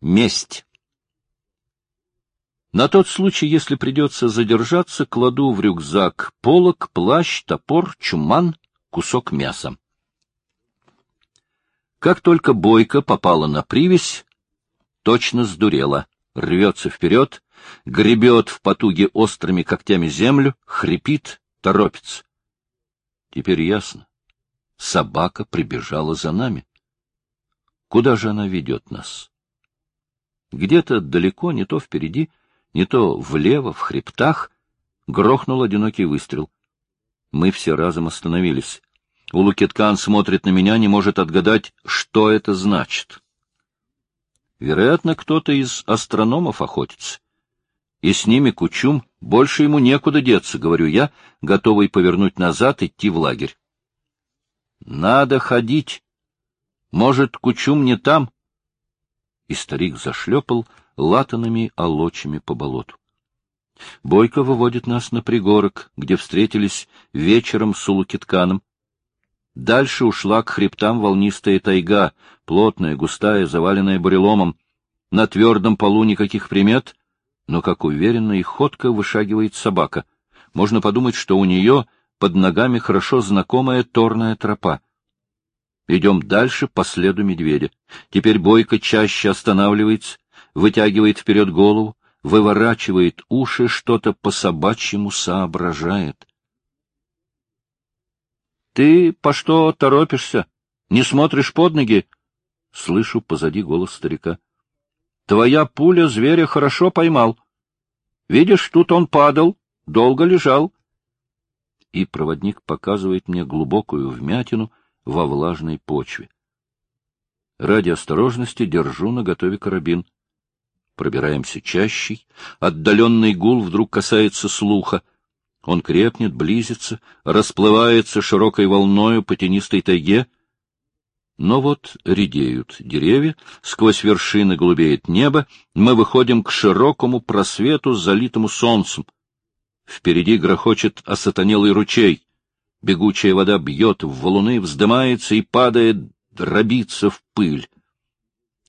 Месть. На тот случай, если придется задержаться, кладу в рюкзак полок, плащ, топор, чуман, кусок мяса. Как только бойка попала на привязь, точно сдурела, рвется вперед, гребет в потуге острыми когтями землю, хрипит, торопится. Теперь ясно. Собака прибежала за нами. Куда же она ведет нас? Где-то далеко, не то впереди, не то влево, в хребтах, грохнул одинокий выстрел. Мы все разом остановились. Улукиткан смотрит на меня, не может отгадать, что это значит. Вероятно, кто-то из астрономов охотится. И с ними Кучум, больше ему некуда деться, говорю я, готовый повернуть назад, идти в лагерь. Надо ходить. Может, Кучум не там? И старик зашлепал, латанными олочами по болоту. Бойко выводит нас на пригорок, где встретились вечером с Улукитканом. Дальше ушла к хребтам волнистая тайга, плотная, густая, заваленная буреломом. На твердом полу никаких примет, но как уверенно и ходко вышагивает собака. Можно подумать, что у нее под ногами хорошо знакомая торная тропа. Идем дальше по следу медведя. Теперь Бойко чаще останавливается, вытягивает вперед голову, выворачивает уши, что-то по-собачьему соображает. — Ты по что торопишься? Не смотришь под ноги? — слышу позади голос старика. — Твоя пуля зверя хорошо поймал. Видишь, тут он падал, долго лежал. И проводник показывает мне глубокую вмятину во влажной почве. Ради осторожности держу на готове карабин. Пробираемся чаще, отдаленный гул вдруг касается слуха. Он крепнет, близится, расплывается широкой волною по тенистой тайге. Но вот редеют деревья, сквозь вершины голубеет небо, мы выходим к широкому просвету, залитому солнцем. Впереди грохочет осатанелый ручей. Бегучая вода бьет в валуны, вздымается и падает, дробится в пыль.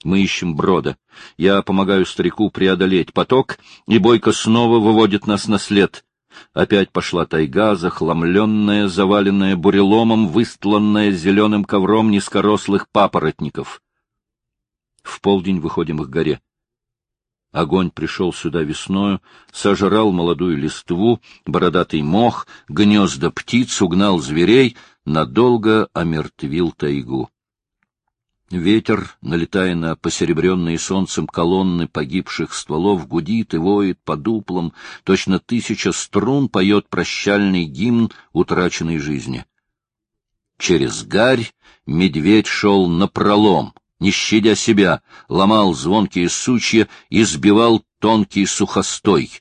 Мы ищем брода. Я помогаю старику преодолеть поток, и Бойко снова выводит нас на след. Опять пошла тайга, захламленная, заваленная буреломом, выстланная зеленым ковром низкорослых папоротников. В полдень выходим к горе. Огонь пришел сюда весною, сожрал молодую листву, бородатый мох, гнезда птиц, угнал зверей, надолго омертвил тайгу. Ветер, налетая на посеребренные солнцем колонны погибших стволов, гудит и воет по дуплам, точно тысяча струн поет прощальный гимн утраченной жизни. Через гарь медведь шел напролом, не щадя себя, ломал звонкие сучья и сбивал тонкий сухостой.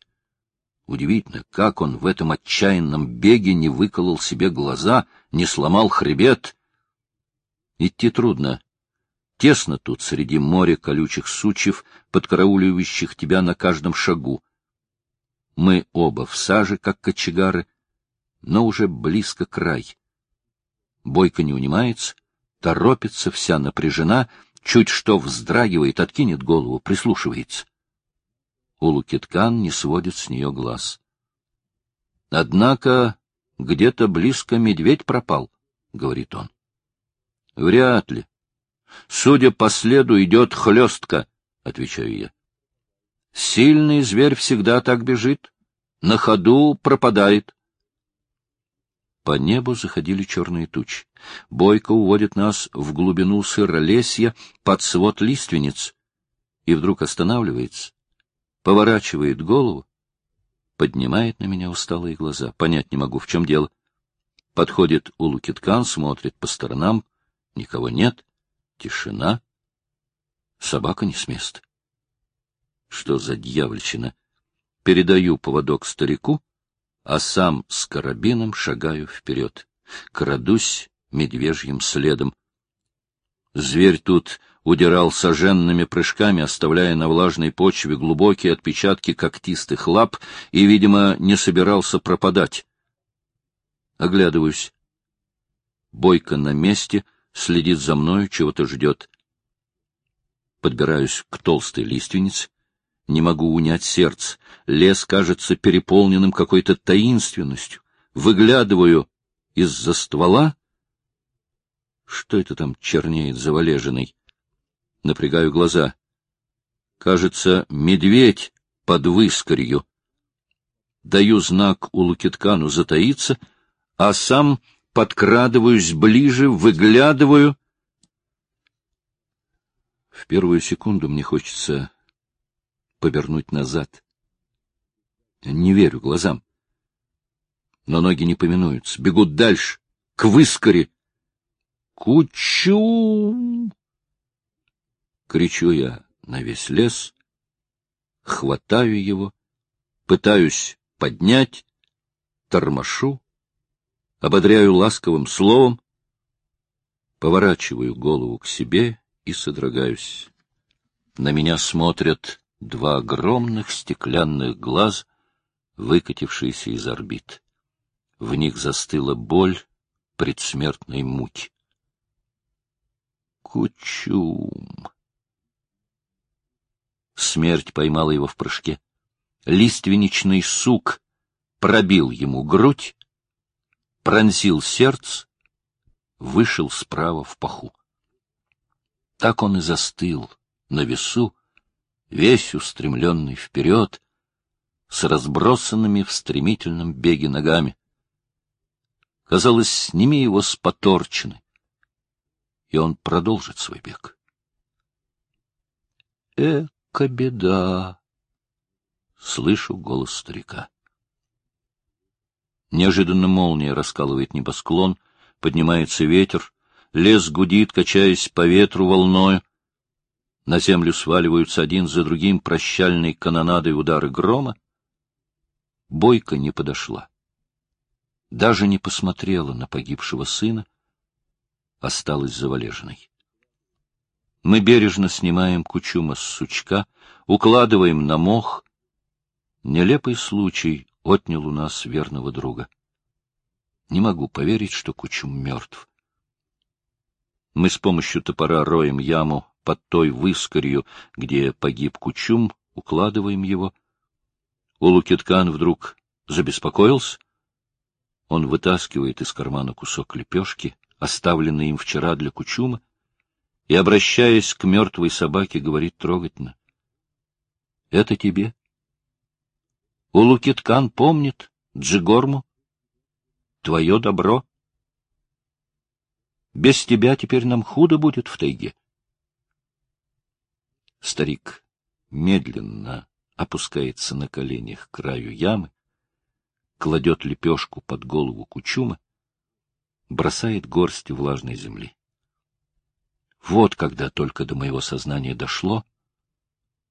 Удивительно, как он в этом отчаянном беге не выколол себе глаза, не сломал хребет. Идти трудно, Тесно тут среди моря колючих сучьев, подкарауливающих тебя на каждом шагу. Мы оба в саже, как кочегары, но уже близко край. Бойко не унимается, торопится, вся напряжена, чуть что вздрагивает, откинет голову, прислушивается. Улукиткан не сводит с нее глаз. Однако где-то близко медведь пропал, — говорит он. — Вряд ли. Судя по следу, идет хлестка, — отвечаю я. Сильный зверь всегда так бежит, на ходу пропадает. По небу заходили черные тучи. Бойко уводит нас в глубину сыролесья под свод лиственниц и вдруг останавливается, поворачивает голову, поднимает на меня усталые глаза. Понять не могу, в чем дело. Подходит Улукиткан, смотрит по сторонам, никого нет. Тишина. Собака не с места. Что за дьявольщина? Передаю поводок старику, а сам с карабином шагаю вперед. Крадусь медвежьим следом. Зверь тут удирал соженными прыжками, оставляя на влажной почве глубокие отпечатки когтистых лап и, видимо, не собирался пропадать. Оглядываюсь. Бойко на месте — следит за мною, чего-то ждет. Подбираюсь к толстой лиственнице. Не могу унять сердце. Лес кажется переполненным какой-то таинственностью. Выглядываю из-за ствола. Что это там чернеет завалежиной? Напрягаю глаза. Кажется, медведь под выскорью. Даю знак у Лукиткану затаиться, а сам подкрадываюсь ближе, выглядываю. В первую секунду мне хочется повернуть назад. Не верю глазам. Но ноги не поминуются, бегут дальше, к выскоре. Кучу! Кричу я на весь лес, хватаю его, пытаюсь поднять, тормошу, ободряю ласковым словом, поворачиваю голову к себе и содрогаюсь. На меня смотрят два огромных стеклянных глаз, выкатившиеся из орбит. В них застыла боль предсмертной муки. Кучум! Смерть поймала его в прыжке. Лиственничный сук пробил ему грудь, пронзил сердце, вышел справа в паху. Так он и застыл на весу, весь устремленный вперед, с разбросанными в стремительном беге ногами. Казалось, сними его с поторчины, и он продолжит свой бег. Эка беда! Слышу голос старика. Неожиданно молния раскалывает небосклон, поднимается ветер, лес гудит, качаясь по ветру волною. На землю сваливаются один за другим прощальной канонадой удары грома. Бойко не подошла. Даже не посмотрела на погибшего сына, осталась завалеженной. Мы бережно снимаем кучума с сучка, укладываем на мох. Нелепый случай отнял у нас верного друга. Не могу поверить, что кучум мертв. Мы с помощью топора роем яму под той выскорью, где погиб Кучум, укладываем его. Улукиткан вдруг забеспокоился. Он вытаскивает из кармана кусок лепешки, оставленный им вчера для Кучума, и, обращаясь к мертвой собаке, говорит трогательно. — Это тебе. Улукиткан помнит Джигорму. Твое добро. Без тебя теперь нам худо будет в тайге. Старик медленно опускается на коленях к краю ямы, кладет лепешку под голову кучума, бросает горсть влажной земли. Вот когда только до моего сознания дошло,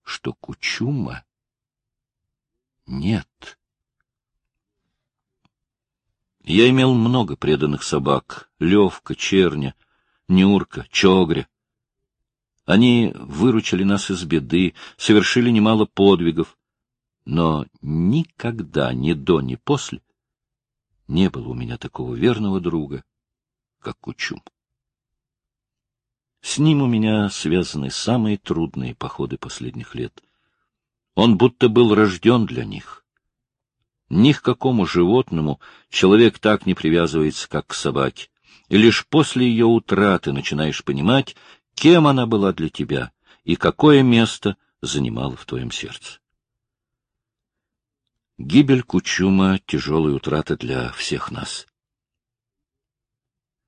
что кучума нет. Я имел много преданных собак — Левка, Черня, Нюрка, Чогря. Они выручили нас из беды, совершили немало подвигов, но никогда, ни до, ни после, не было у меня такого верного друга, как Кучум. С ним у меня связаны самые трудные походы последних лет. Он будто был рожден для них. Ни к какому животному человек так не привязывается, как к собаке. И лишь после ее утраты начинаешь понимать, кем она была для тебя и какое место занимала в твоем сердце. Гибель Кучума — тяжелая утрата для всех нас.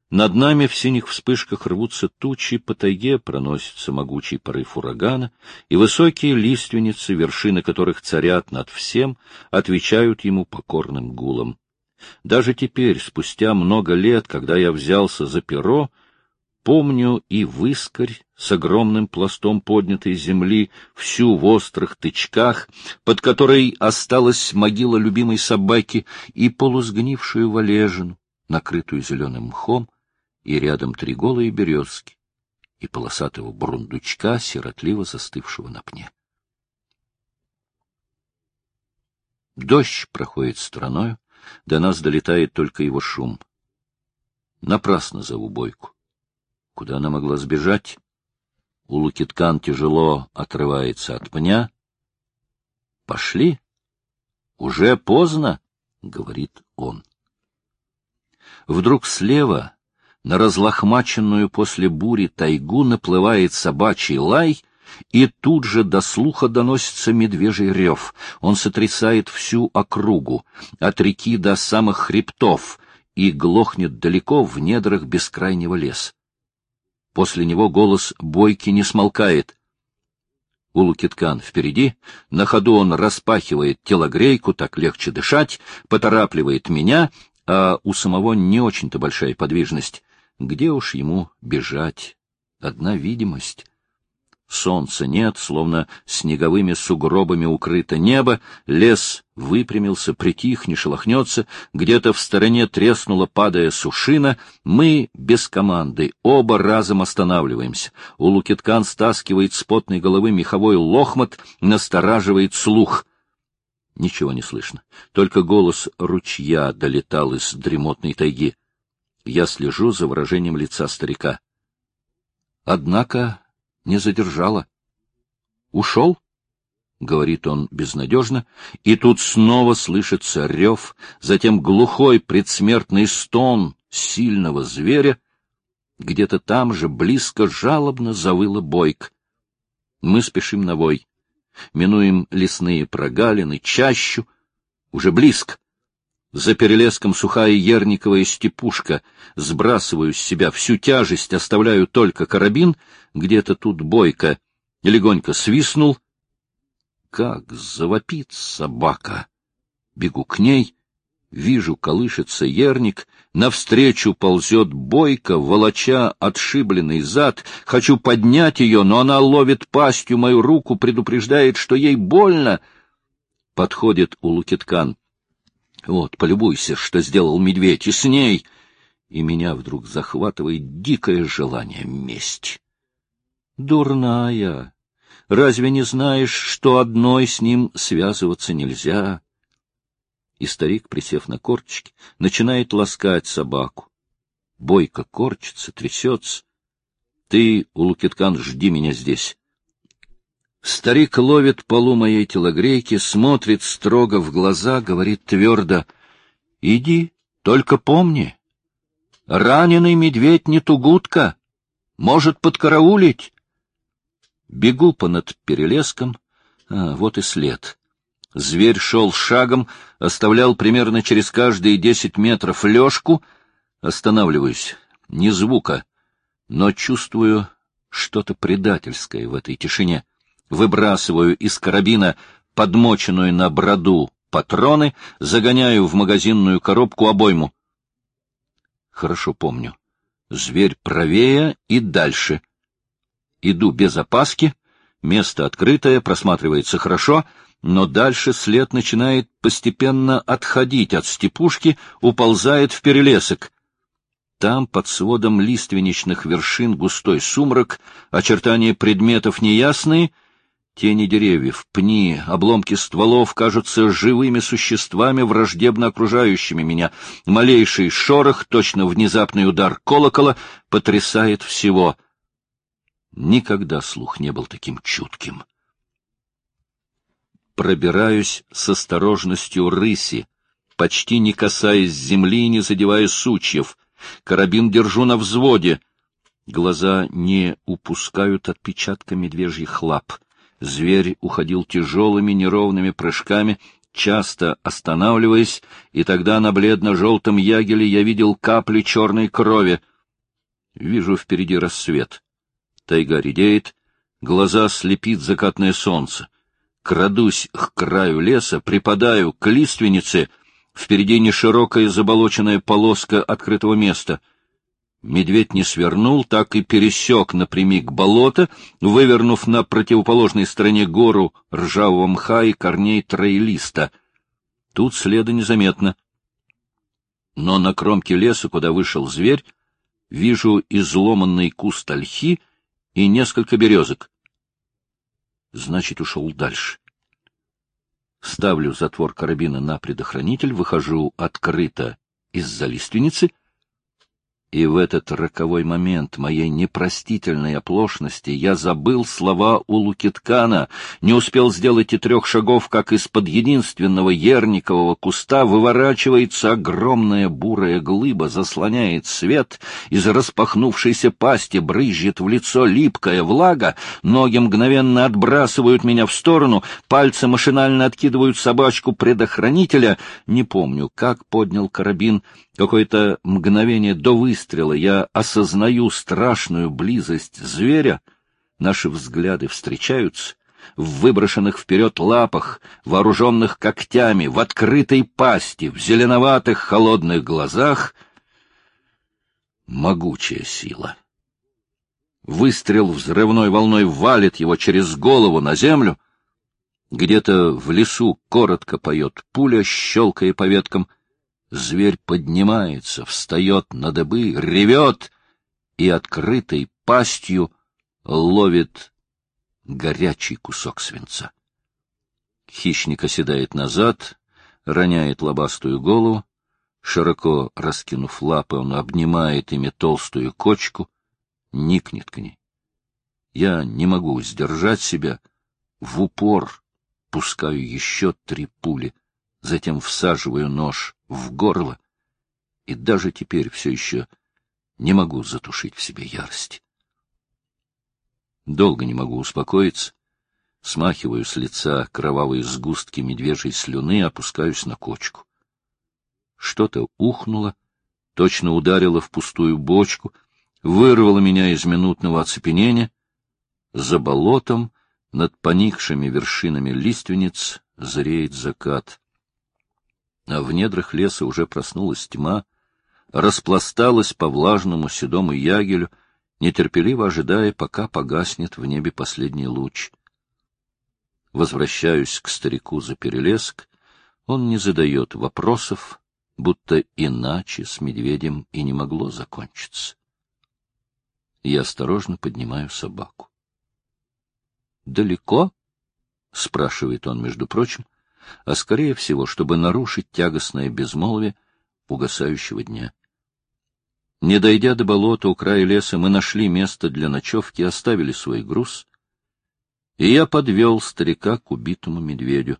Над нами в синих вспышках рвутся тучи, по тайге проносится могучий порыв урагана, и высокие лиственницы, вершины которых царят над всем, отвечают ему покорным гулом. Даже теперь, спустя много лет, когда я взялся за перо, помню и выскорь с огромным пластом поднятой земли, всю в острых тычках, под которой осталась могила любимой собаки и полусгнившую валежину, накрытую зеленым мхом, и рядом три голые березки и полосатого бурундучка, сиротливо застывшего на пне. Дождь проходит страною, до нас долетает только его шум. Напрасно зову бойку. Куда она могла сбежать? Улукиткан тяжело отрывается от пня. — Пошли. Уже поздно, — говорит он. Вдруг слева на разлохмаченную после бури тайгу наплывает собачий лай, и тут же до слуха доносится медвежий рев. Он сотрясает всю округу, от реки до самых хребтов, и глохнет далеко в недрах бескрайнего леса. После него голос бойки не смолкает. Улукиткан впереди, на ходу он распахивает телогрейку, так легче дышать, поторапливает меня, а у самого не очень-то большая подвижность. Где уж ему бежать? Одна видимость. Солнца нет, словно снеговыми сугробами укрыто небо, лес выпрямился, притих, не шелохнется, где-то в стороне треснула, падая сушина, мы без команды, оба разом останавливаемся. У Лукиткан стаскивает с потной головы меховой лохмат, настораживает слух. Ничего не слышно, только голос ручья долетал из дремотной тайги. Я слежу за выражением лица старика. Однако не задержала. Ушел? — говорит он безнадежно, и тут снова слышится рев, затем глухой предсмертный стон сильного зверя. Где-то там же близко жалобно завыла бойк. Мы спешим на вой. Минуем лесные прогалины, чащу. Уже близко. За перелеском сухая ерниковая степушка. Сбрасываю с себя всю тяжесть, оставляю только карабин. Где-то тут бойко. Легонько свистнул. Как завопит собака! Бегу к ней. Вижу, колышется ерник, навстречу ползет бойко, волоча отшибленный зад. Хочу поднять ее, но она ловит пастью мою руку, предупреждает, что ей больно. Подходит у Лукиткан. Вот, полюбуйся, что сделал медведь, и с ней... И меня вдруг захватывает дикое желание мести. Дурная! Разве не знаешь, что одной с ним связываться нельзя? И старик, присев на корточки, начинает ласкать собаку. Бойко корчится, трясется. Ты, Улукиткан, жди меня здесь. Старик ловит полу моей телогрейки, смотрит строго в глаза, говорит твердо. — Иди, только помни. Раненый медведь не тугутка, может подкараулить. Бегу понад перелеском, а, вот и след. Зверь шел шагом, оставлял примерно через каждые десять метров лёжку. Останавливаюсь, ни звука, но чувствую что-то предательское в этой тишине выбрасываю из карабина подмоченную на броду патроны, загоняю в магазинную коробку обойму. Хорошо помню. Зверь правее и дальше. Иду без опаски, место открытое, просматривается хорошо, но дальше след начинает постепенно отходить от степушки, уползает в перелесок. Там, под сводом лиственничных вершин, густой сумрак, очертания предметов неясные — Тени деревьев, пни, обломки стволов кажутся живыми существами, враждебно окружающими меня. Малейший шорох, точно внезапный удар колокола, потрясает всего. Никогда слух не был таким чутким. Пробираюсь с осторожностью рыси, почти не касаясь земли и не задевая сучьев. Карабин держу на взводе. Глаза не упускают отпечатка медвежьих лап. Зверь уходил тяжелыми неровными прыжками, часто останавливаясь, и тогда на бледно-желтом ягеле я видел капли черной крови. Вижу впереди рассвет. Тайга редеет, глаза слепит закатное солнце. Крадусь к краю леса, припадаю к лиственнице, впереди неширокая заболоченная полоска открытого места — Медведь не свернул, так и пересек напрямик болото, вывернув на противоположной стороне гору ржавого мха и корней троелиста. Тут следа незаметно. Но на кромке леса, куда вышел зверь, вижу изломанный куст ольхи и несколько березок. Значит, ушел дальше. Ставлю затвор карабина на предохранитель, выхожу открыто из-за лиственницы — И в этот роковой момент моей непростительной оплошности я забыл слова у Лукиткана, не успел сделать и трех шагов, как из-под единственного ерникового куста выворачивается огромная бурая глыба, заслоняет свет, из распахнувшейся пасти брызжет в лицо липкая влага, ноги мгновенно отбрасывают меня в сторону, пальцы машинально откидывают собачку предохранителя. Не помню, как поднял карабин, какое-то мгновение до выстрела я осознаю страшную близость зверя, наши взгляды встречаются, в выброшенных вперед лапах, вооруженных когтями, в открытой пасти, в зеленоватых холодных глазах — могучая сила. Выстрел взрывной волной валит его через голову на землю. Где-то в лесу коротко поет пуля, щелкая по веткам — Зверь поднимается, встает на дыбы, ревет и открытой пастью ловит горячий кусок свинца. Хищник оседает назад, роняет лобастую голову, широко раскинув лапы, он обнимает ими толстую кочку, никнет к ней. Я не могу сдержать себя, в упор пускаю еще три пули, затем всаживаю нож в горло, и даже теперь все еще не могу затушить в себе ярость. Долго не могу успокоиться, смахиваю с лица кровавые сгустки медвежьей слюны, опускаюсь на кочку. Что-то ухнуло, точно ударило в пустую бочку, вырвало меня из минутного оцепенения. За болотом, над поникшими вершинами лиственниц, зреет закат а в недрах леса уже проснулась тьма, распласталась по влажному седому ягелю, нетерпеливо ожидая, пока погаснет в небе последний луч. Возвращаюсь к старику за перелеск, он не задает вопросов, будто иначе с медведем и не могло закончиться. Я осторожно поднимаю собаку. — Далеко? — спрашивает он, между прочим, а скорее всего, чтобы нарушить тягостное безмолвие угасающего дня. Не дойдя до болота у края леса, мы нашли место для ночевки, оставили свой груз, и я подвел старика к убитому медведю.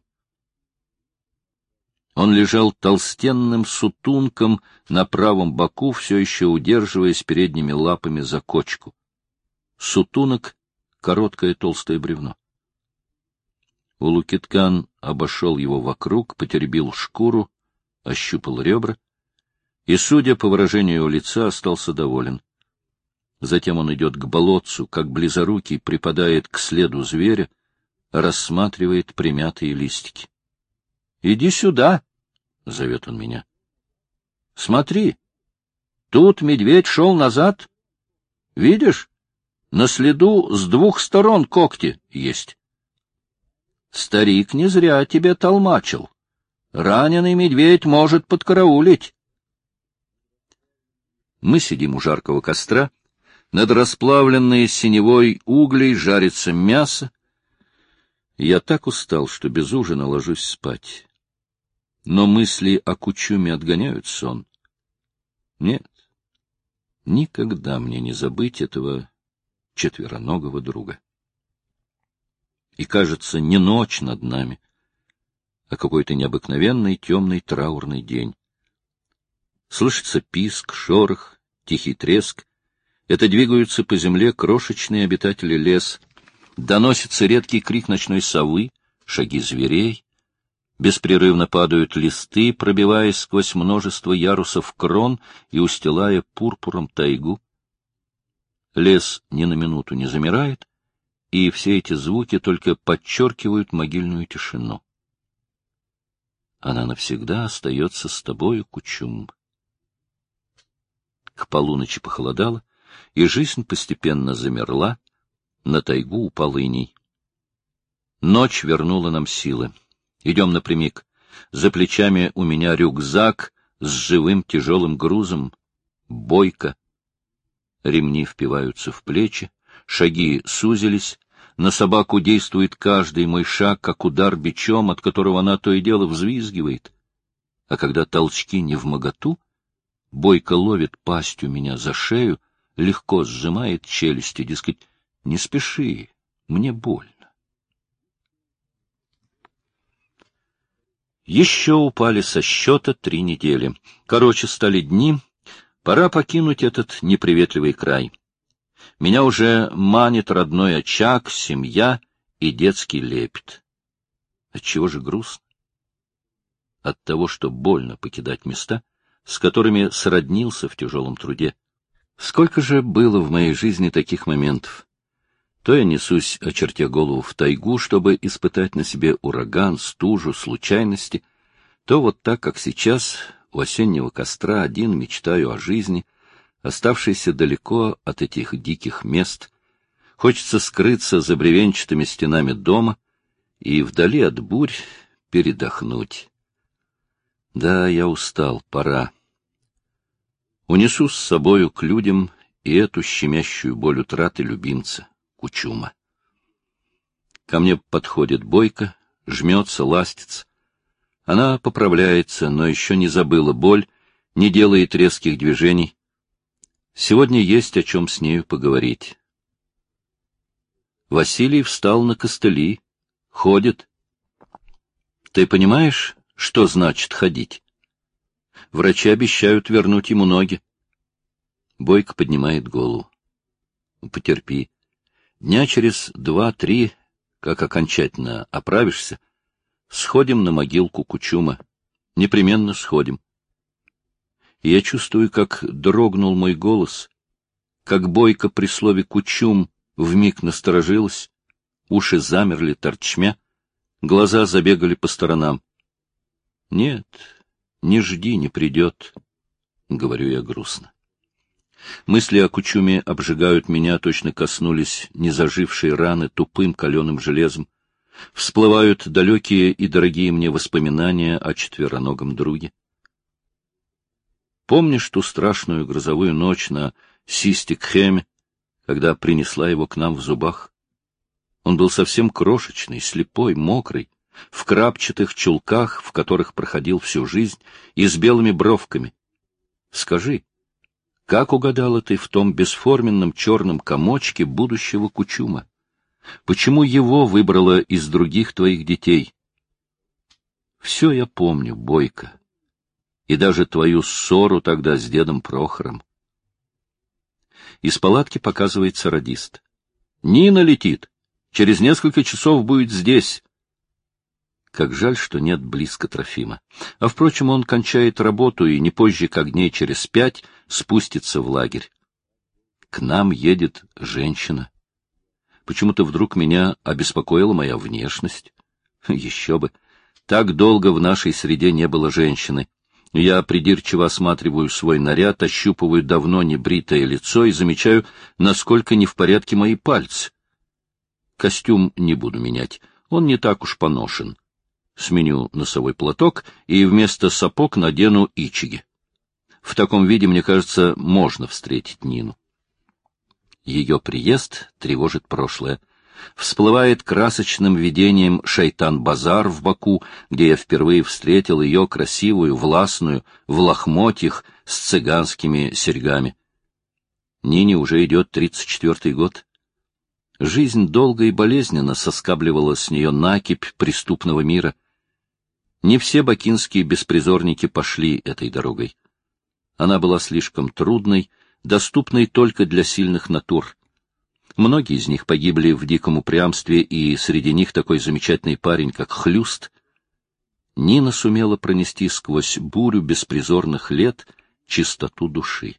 Он лежал толстенным сутунком на правом боку, все еще удерживаясь передними лапами за кочку. Сутунок — короткое толстое бревно. Улукиткан обошел его вокруг, потеребил шкуру, ощупал ребра и, судя по выражению лица, остался доволен. Затем он идет к болотцу, как близорукий припадает к следу зверя, рассматривает примятые листики. — Иди сюда, — зовет он меня. — Смотри, тут медведь шел назад. Видишь, на следу с двух сторон когти есть. Старик не зря тебе толмачил. Раненый медведь может подкараулить. Мы сидим у жаркого костра. Над расплавленной синевой углей жарится мясо. Я так устал, что без ужина ложусь спать. Но мысли о Кучуме отгоняют сон. Нет, никогда мне не забыть этого четвероногого друга и, кажется, не ночь над нами, а какой-то необыкновенный темный траурный день. Слышится писк, шорох, тихий треск. Это двигаются по земле крошечные обитатели лес. Доносится редкий крик ночной совы, шаги зверей. Беспрерывно падают листы, пробиваясь сквозь множество ярусов крон и устилая пурпуром тайгу. Лес ни на минуту не замирает, и все эти звуки только подчеркивают могильную тишину. Она навсегда остается с тобою, Кучум. К полуночи похолодало, и жизнь постепенно замерла, на тайгу упал иней. Ночь вернула нам силы. Идем напрямик. За плечами у меня рюкзак с живым тяжелым грузом. Бойко. Ремни впиваются в плечи, Шаги сузились, на собаку действует каждый мой шаг, как удар бичом, от которого она то и дело взвизгивает. А когда толчки не в моготу, Бойко ловит пастью меня за шею, легко сжимает челюсти, дескать, не спеши, мне больно. Еще упали со счета три недели. Короче, стали дни. Пора покинуть этот неприветливый край. Меня уже манит родной очаг, семья и детский лепет. Отчего же грустно? От того, что больно покидать места, с которыми сроднился в тяжелом труде. Сколько же было в моей жизни таких моментов? То я несусь, очертя голову в тайгу, чтобы испытать на себе ураган, стужу, случайности, то вот так, как сейчас, у осеннего костра один мечтаю о жизни, оставшейся далеко от этих диких мест. Хочется скрыться за бревенчатыми стенами дома и вдали от бурь передохнуть. Да, я устал, пора. Унесу с собою к людям и эту щемящую боль утраты любимца, Кучума. Ко мне подходит бойко, жмется, ластится. Она поправляется, но еще не забыла боль, не делает резких движений. Сегодня есть о чем с нею поговорить. Василий встал на костыли, ходит. Ты понимаешь, что значит ходить? Врачи обещают вернуть ему ноги. Бойко поднимает голову. Потерпи. Дня через два-три, как окончательно оправишься, сходим на могилку Кучума. Непременно сходим. Я чувствую, как дрогнул мой голос, как бойко при слове «кучум» вмиг насторожилась, уши замерли торчмя, глаза забегали по сторонам. Нет, не жди, не придет, — говорю я грустно. Мысли о Кучуме обжигают меня, точно коснулись незажившие раны тупым каленым железом. Всплывают далекие и дорогие мне воспоминания о четвероногом друге. Помнишь ту страшную грозовую ночь на Систикхеме, когда принесла его к нам в зубах? Он был совсем крошечный, слепой, мокрый, в крапчатых чулках, в которых проходил всю жизнь, и с белыми бровками. Скажи, как угадала ты в том бесформенном черном комочке будущего Кучума? Почему его выбрала из других твоих детей? Все я помню, Бойко, и даже твою ссору тогда с дедом Прохором. Из палатки показывается радист. Нина летит. Через несколько часов будет здесь. Как жаль, что нет близко Трофима. А, впрочем, он кончает работу и не позже, как дней через пять, спустится в лагерь. К нам едет женщина. Почему-то вдруг меня обеспокоила моя внешность. Еще бы. Так долго в нашей среде не было женщины. Я придирчиво осматриваю свой наряд, ощупываю давно небритое лицо и замечаю, насколько не в порядке мои пальцы. Костюм не буду менять, он не так уж поношен сменю носовой платок и вместо сапог надену ичиги. В таком виде, мне кажется, можно встретить Нину. Ее приезд тревожит прошлое. Всплывает красочным видением шайтан-базар в Баку, где я впервые встретил ее красивую, властную, в лохмотьях с цыганскими серьгами. Нине уже идет тридцать четвертый год. Жизнь долго и болезненно соскабливала с нее накипь преступного мира. Не все бакинские беспризорники пошли этой дорогой. Она была слишком трудной, доступной только для сильных натур. Многие из них погибли в диком упрямстве, и среди них такой замечательный парень, как Хлюст. Нина сумела пронести сквозь бурю беспризорных лет чистоту души.